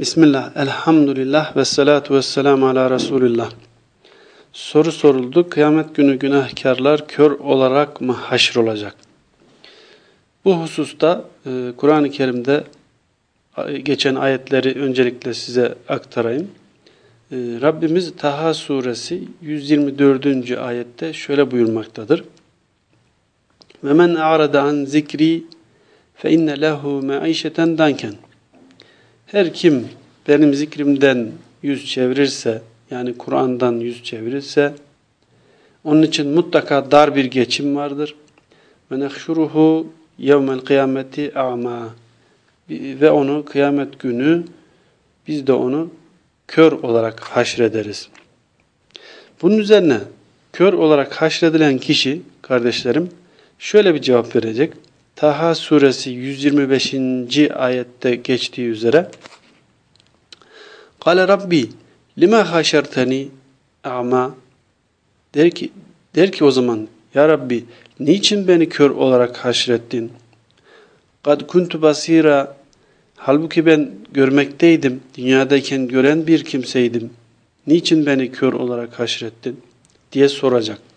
Bismillah, elhamdülillah ve salatu ve selamu ala Resulillah. Soru soruldu. Kıyamet günü günahkarlar kör olarak mı haşr olacak? Bu hususta e, Kur'an-ı Kerim'de geçen ayetleri öncelikle size aktarayım. E, Rabbimiz Taha suresi 124. ayette şöyle buyurmaktadır. Ve men a'rada an zikri fe inne lehu me'işeten. Her kim benim zikrimden yüz çevirirse, yani Kur'an'dan yüz çevirirse, onun için mutlaka dar bir geçim vardır. Nehşuruhu yevmel kıyameti a'ma. Ve onu kıyamet günü biz de onu kör olarak haşrederiz. Bunun üzerine kör olarak haşredilen kişi kardeşlerim şöyle bir cevap verecek. Taha suresi 125. ayette geçtiği üzere Kale Rabbi lima haşerteni a'ma der ki, der ki o zaman Ya Rabbi niçin beni kör olarak haşrettin? Kad kuntu basira halbuki ben görmekteydim. Dünyadayken gören bir kimseydim. Niçin beni kör olarak haşrettin? diye soracak.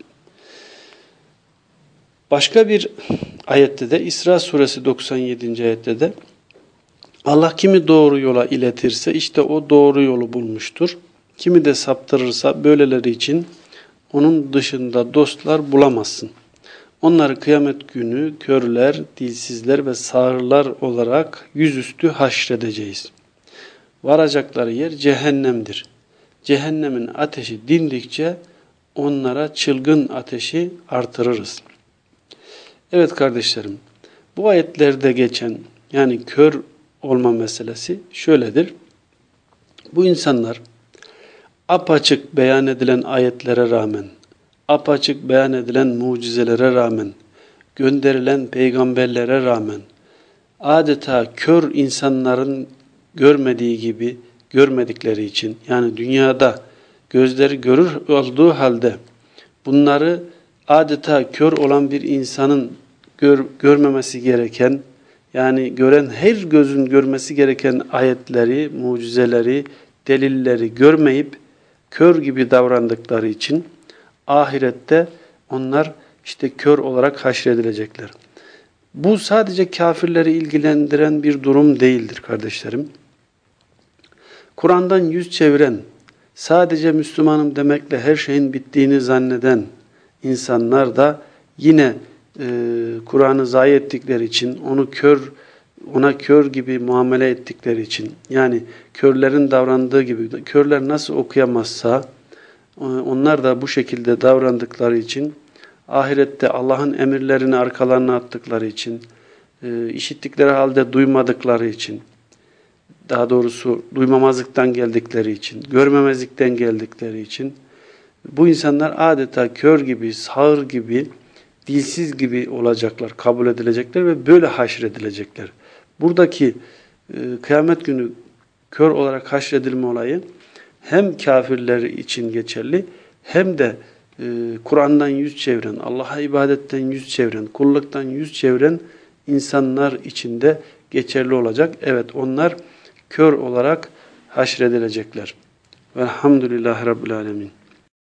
Başka bir ayette de İsra suresi 97. ayette de Allah kimi doğru yola iletirse işte o doğru yolu bulmuştur. Kimi de saptırırsa böyleleri için onun dışında dostlar bulamazsın. Onları kıyamet günü körler, dilsizler ve sağırlar olarak yüzüstü haşredeceğiz. Varacakları yer cehennemdir. Cehennemin ateşi dindikçe onlara çılgın ateşi artırırız. Evet kardeşlerim, bu ayetlerde geçen yani kör olma meselesi şöyledir. Bu insanlar apaçık beyan edilen ayetlere rağmen, apaçık beyan edilen mucizelere rağmen, gönderilen peygamberlere rağmen, adeta kör insanların görmediği gibi görmedikleri için, yani dünyada gözleri görür olduğu halde, bunları adeta kör olan bir insanın gör, görmemesi gereken, yani gören her gözün görmesi gereken ayetleri, mucizeleri, delilleri görmeyip kör gibi davrandıkları için ahirette onlar işte kör olarak haşredilecekler. Bu sadece kafirleri ilgilendiren bir durum değildir kardeşlerim. Kur'an'dan yüz çeviren, sadece Müslümanım demekle her şeyin bittiğini zanneden insanlar da yine e, Kur'an'ı zayi ettikleri için, onu kör, ona kör gibi muamele ettikleri için, yani körlerin davrandığı gibi, körler nasıl okuyamazsa, e, onlar da bu şekilde davrandıkları için, ahirette Allah'ın emirlerini arkalarına attıkları için, e, işittikleri halde duymadıkları için, daha doğrusu duymamazlıktan geldikleri için, görmemezlikten geldikleri için, bu insanlar adeta kör gibi, sağır gibi, dilsiz gibi olacaklar, kabul edilecekler ve böyle haşredilecekler. Buradaki e, kıyamet günü kör olarak haşredilme olayı hem kafirler için geçerli hem de e, Kur'an'dan yüz çeviren, Allah'a ibadetten yüz çeviren, kulluktan yüz çeviren insanlar içinde geçerli olacak. Evet onlar kör olarak haşredilecekler. Velhamdülillahi Rabbil Alemin.